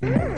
Mm.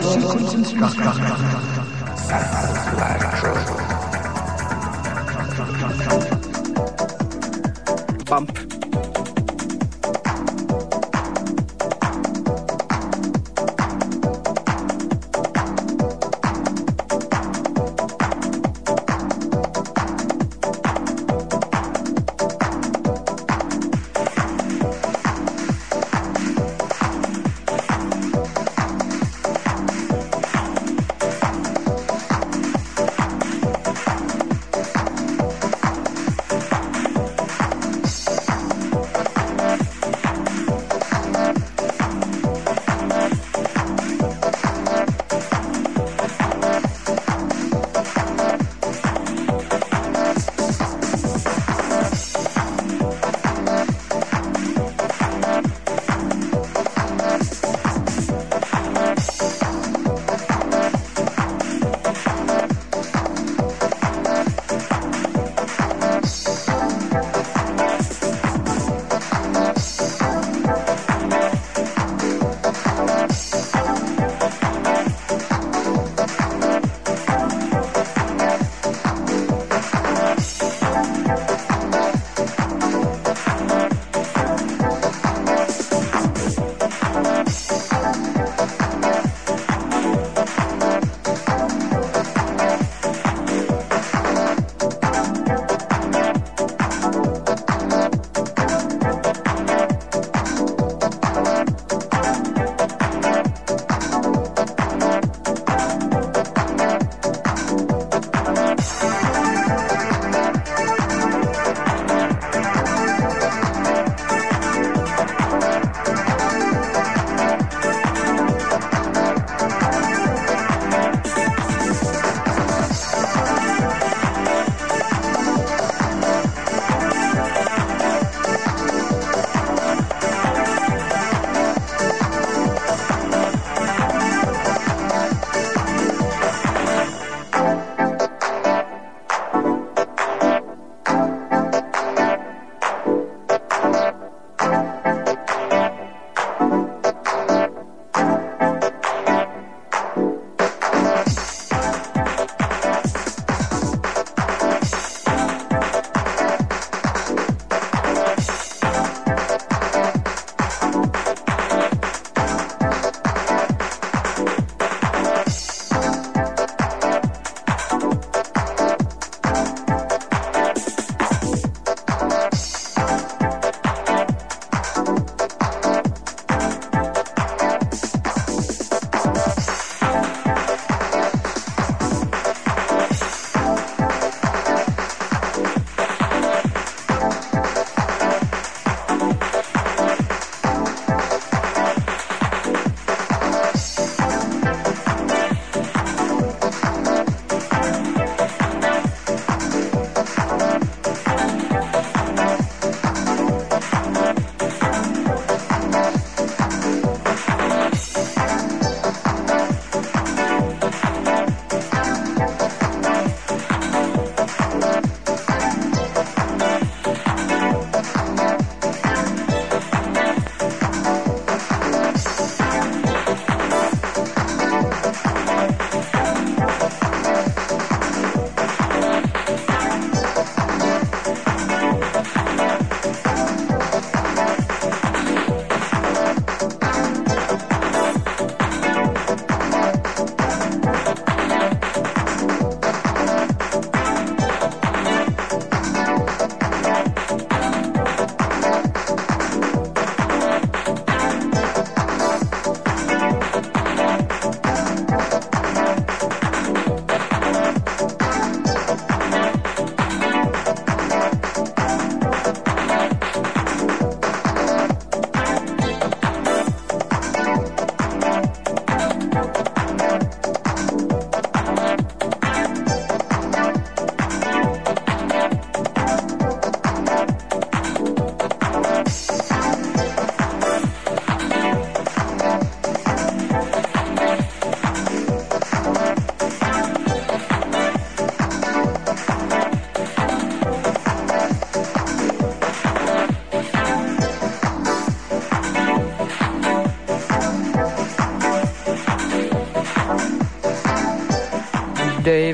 sequence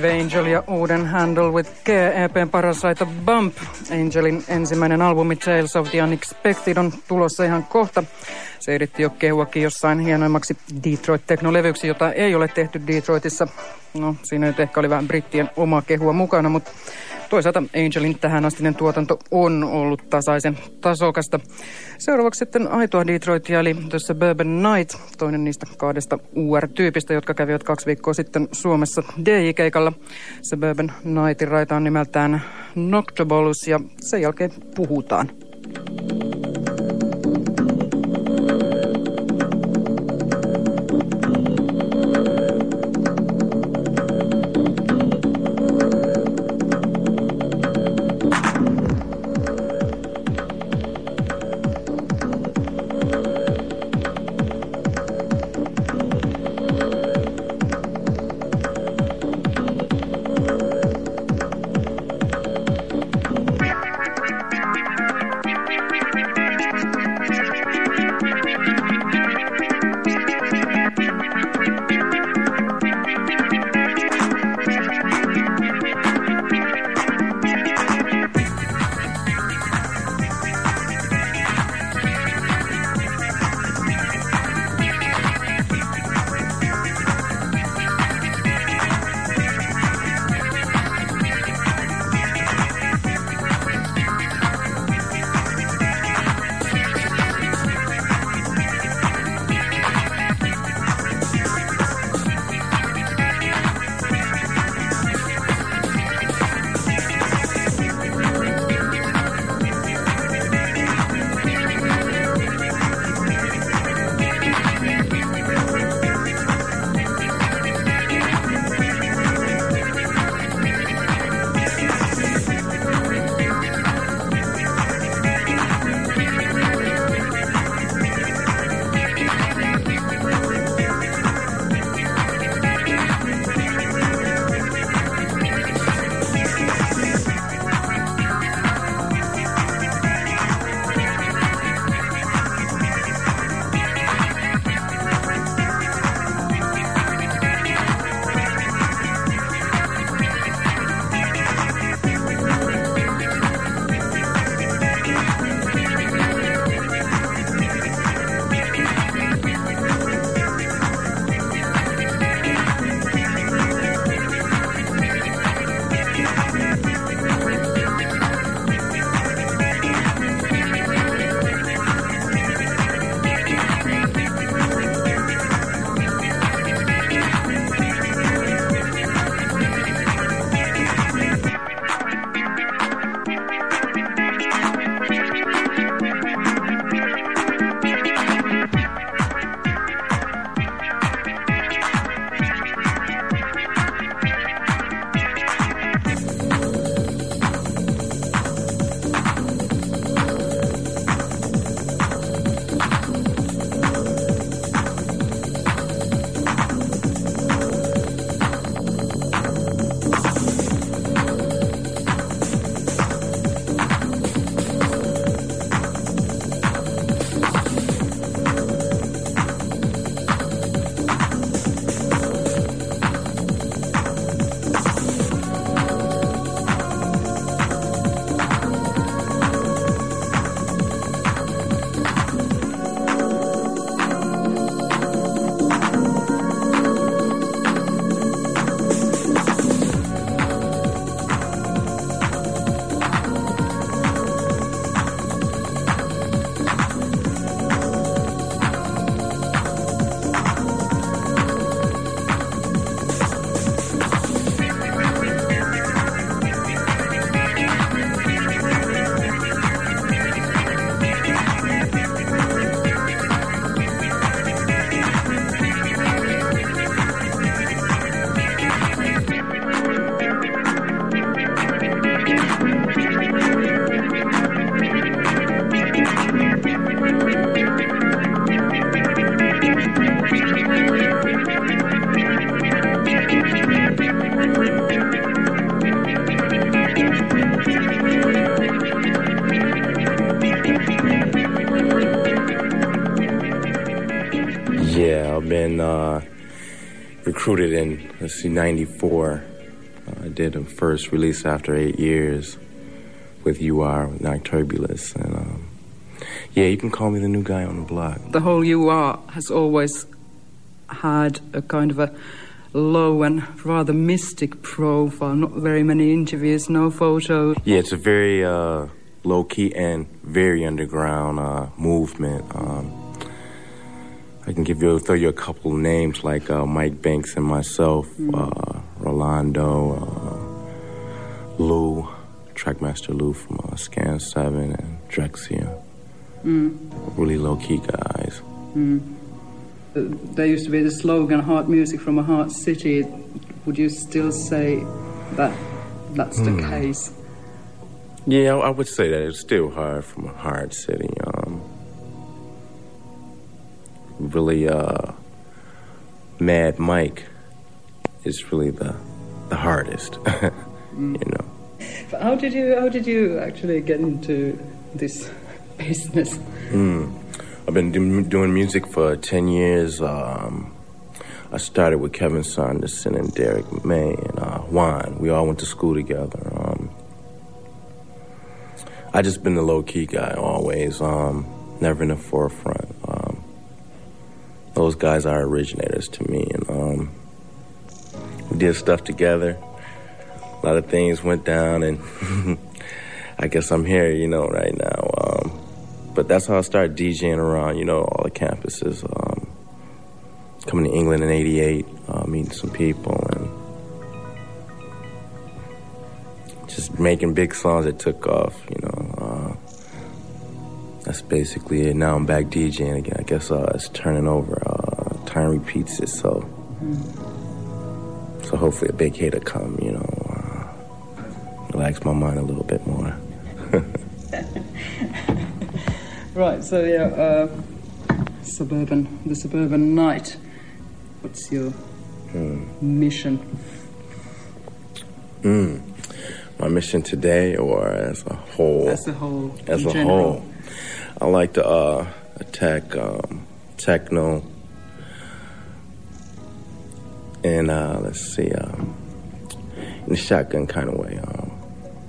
Dave Angel ja uuden Handle with Care EPn paras raita Bump. Angelin ensimmäinen albumi Tales of the Unexpected on tulossa ihan kohta. Se yritti jo kehuakin jossain hienoimmaksi Detroit-teknolevyksi, jota ei ole tehty Detroitissa. No, siinä nyt ehkä oli vähän brittien oma kehua mukana, mutta Toisaalta Angelin tähänastinen tuotanto on ollut tasaisen tasokasta. Seuraavaksi sitten aitoa Detroitia eli The Suburban Night, toinen niistä kahdesta UR-tyypistä, jotka kävivät kaksi viikkoa sitten Suomessa DJ-keikalla. Suburban Nightin raita on nimeltään Noctobolus ja sen jälkeen puhutaan. recruited in let's see 94 I did a first release after eight years with UR, with Nocturbulous. And um, yeah, you can call me the new guy on the block. The whole UR has always had a kind of a low and rather mystic profile. Not very many interviews, no photos. Yeah, it's a very uh, low key and very underground uh, movement. I can give you throw you a couple names like uh, Mike Banks and myself, mm. uh, Rolando, uh, Lou, Trackmaster Lou from uh, Scan Seven, and Drexciya. Mm. Really low key guys. Mm. There used to be the slogan "Hard music from a hard city." Would you still say that that's the hmm. case? Yeah, I would say that it's still hard from a hard city. Um, really uh, Mad Mike is really the the hardest, mm. you know. How did you How did you actually get into this business? Mm. I've been do- doing music for ten years. Um, I started with Kevin Saunderson and Derrick May and uh, Juan. We all went to school together. Um, I just been the low key guy always, um, never in the forefront those guys are originators to me. And um, we did stuff together. A lot of things went down, and I guess I'm here, you know, right now. Um, but that's how I started DJing around, you know, all the campuses. Um, coming to England in '88, uh, meeting some people, and just making big songs that took off, you know. Uh, that's basically it. Now I'm back DJing again. I guess uh, it's turning over. Uh, time repeats itself. So hopefully a big hit will come, you know, uh, relax my mind a little bit more. right, so yeah, uh, suburban, the suburban knight. What's your mm. mission? Mm. My mission today, or as a whole? As a whole. As a general. whole. I like to uh, attack um, techno and uh, let's see, um, in a shotgun kind of way. Um,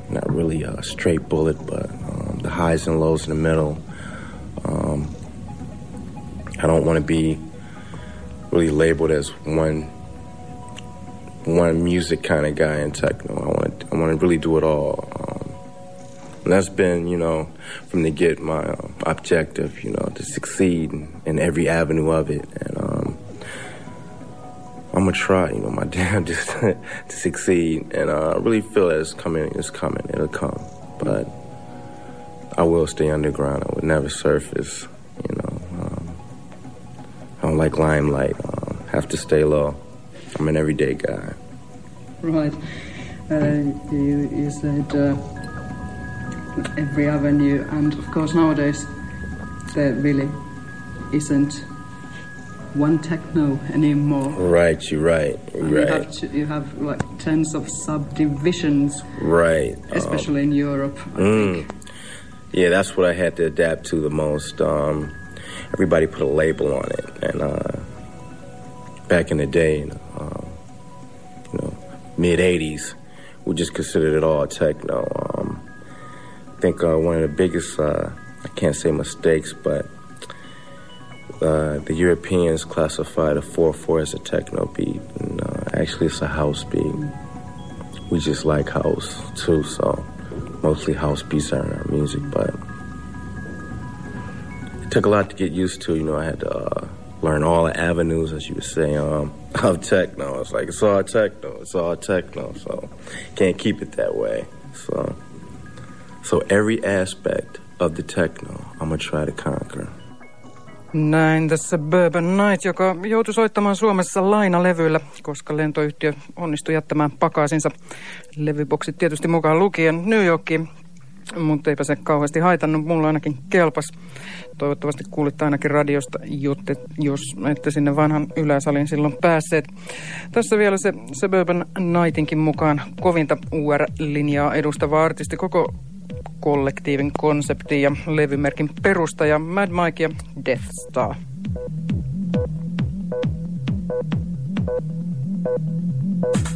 not really a straight bullet, but um, the highs and lows in the middle. Um, I don't want to be really labeled as one one music kind of guy in techno. I want I want to really do it all. And that's been, you know, from the get my uh, objective, you know, to succeed in, in, every avenue of it. And um, I'm gonna try, you know, my damn just to succeed. And uh, I really feel that it's coming. It's coming. It'll come. But I will stay underground. I would never surface. You know, um, I don't like limelight. Um, have to stay low. I'm an everyday guy. Right. Uh, you, you said. Uh every avenue, and of course nowadays there really isn't one techno anymore. Right, you're right. You're right. You have, to, you have, like tens of subdivisions. Right. Especially um, in Europe. Mm, yeah, that's what I had to adapt to the most. Um, everybody put a label on it, and uh, back in the day, you know, um, you know mid '80s, we just considered it all techno. Um, think uh, one of the biggest, uh, I can't say mistakes, but uh, the Europeans classified a 4-4 as a techno beat, and uh, actually it's a house beat. We just like house too, so mostly house beats are in our music, but it took a lot to get used to. You know, I had to uh, learn all the avenues, as you would say, um, of techno. It's like it's all techno, it's all techno, so can't keep it that way. So. So every aspect of the techno I'm gonna try to conquer. Näin The Suburban Night, joka joutui soittamaan Suomessa lainalevyillä, koska lentoyhtiö onnistui jättämään pakaisinsa levyboksit tietysti mukaan lukien New Yorkiin, mutta eipä se kauheasti haitannut, mulla ainakin kelpas. Toivottavasti kuulitte ainakin radiosta, jotte, jos ette sinne vanhan yläsalin silloin päässeet. Tässä vielä se Suburban Nightinkin mukaan kovinta UR-linjaa edustava artisti koko kollektiivin konsepti ja levymerkin perustaja Mad Mike ja Death Star. Thank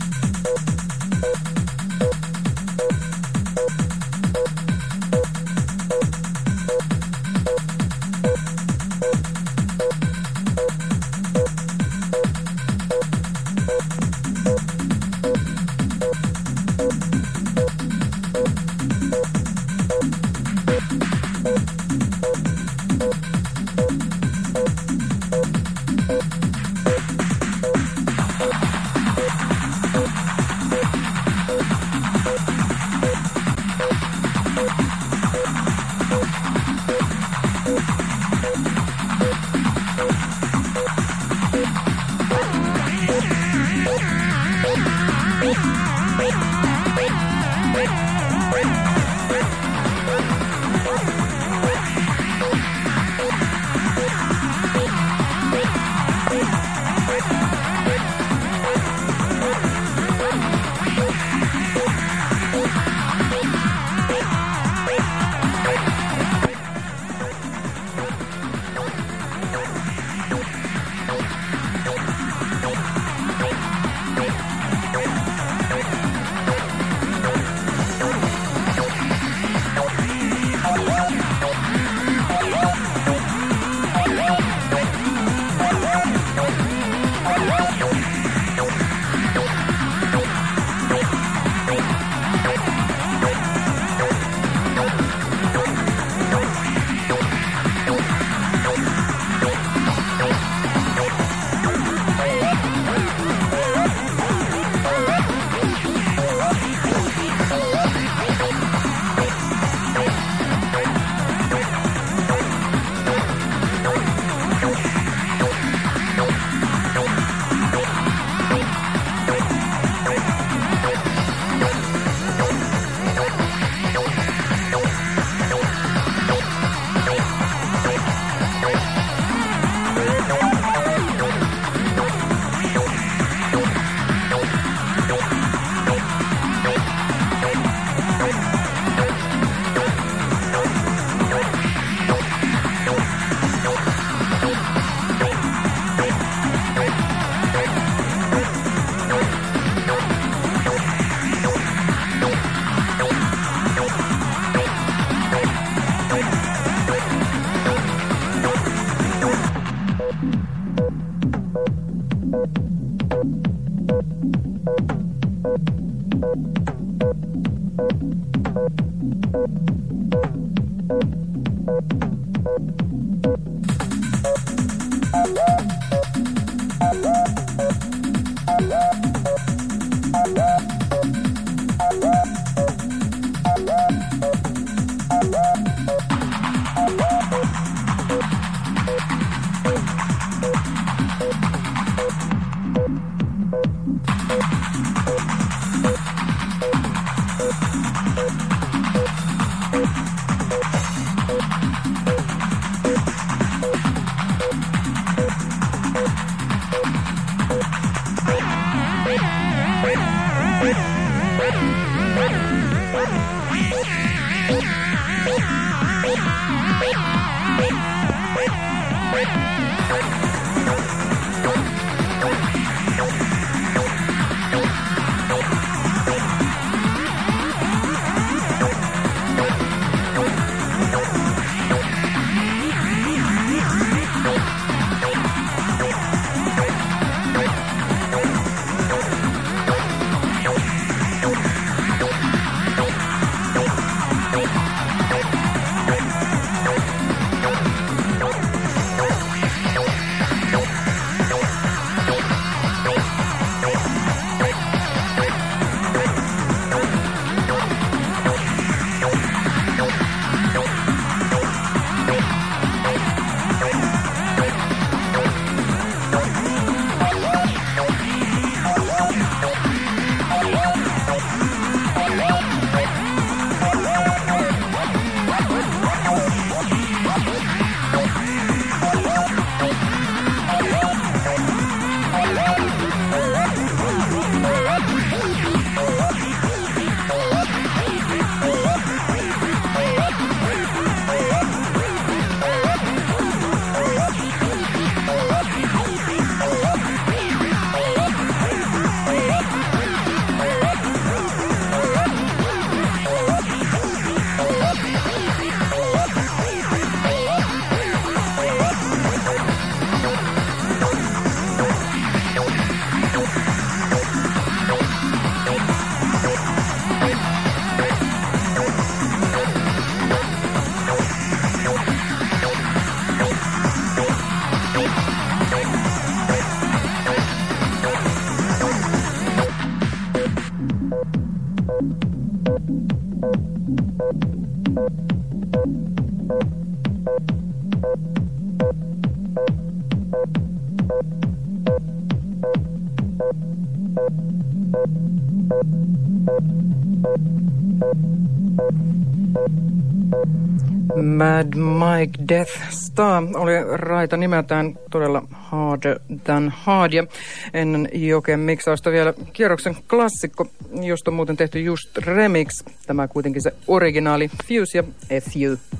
Mad Mike Death Star oli raita nimeltään todella Harder Than Hard. Ja ennen Joken miksausta vielä kierroksen klassikko, josta on muuten tehty just remix. Tämä kuitenkin se originaali Fuse ja FU.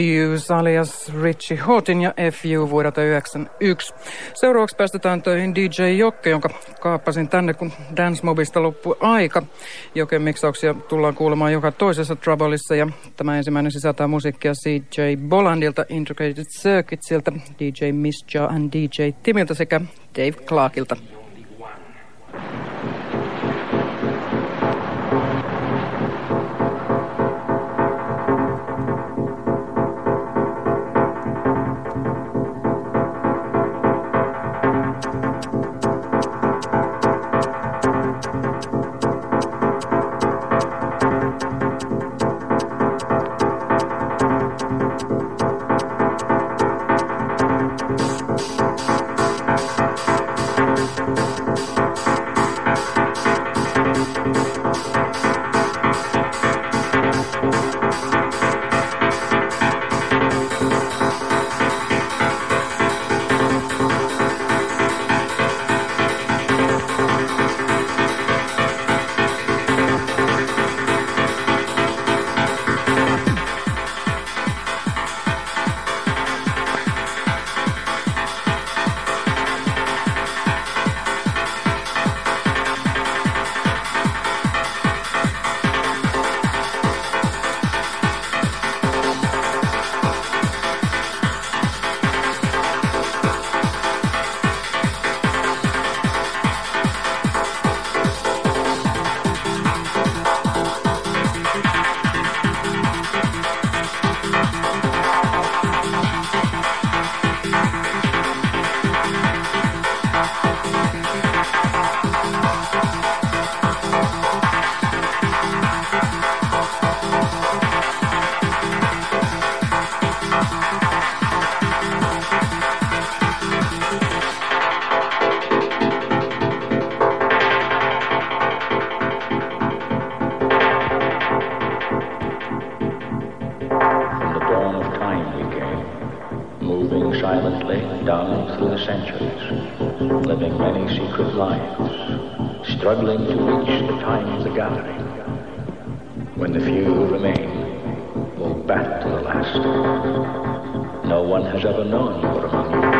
Fuse alias Richie Hotin ja FU vuodelta 1991. Seuraavaksi päästetään töihin DJ Jokke, jonka kaappasin tänne, kun Dance Mobista loppui aika. Joken miksauksia tullaan kuulemaan joka toisessa Troubleissa ja tämä ensimmäinen sisältää musiikkia CJ Bolandilta, Integrated Circuitsilta, DJ Misja and DJ Timiltä sekä Dave Clarkilta. secret lives, struggling to reach the time of the gathering, when the few who remain will battle to the last. No one has ever known you were among you.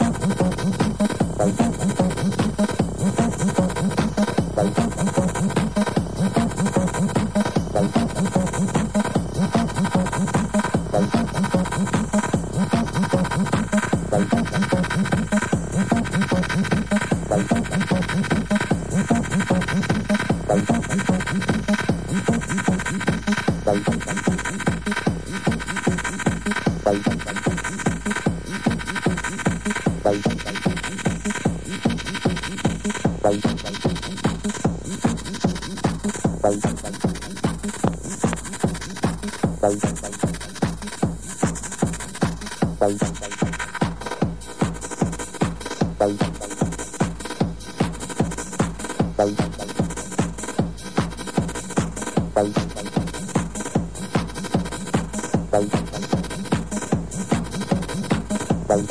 Thank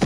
you.